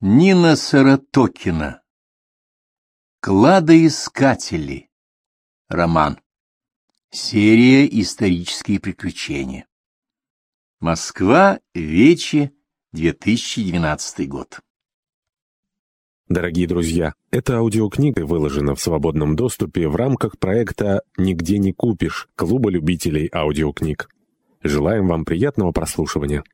Нина Саратокина. Кладоискатели. Роман. Серия «Исторические приключения». Москва. Вече. 2012 год. Дорогие друзья, эта аудиокнига выложена в свободном доступе в рамках проекта «Нигде не купишь» Клуба любителей аудиокниг. Желаем вам приятного прослушивания.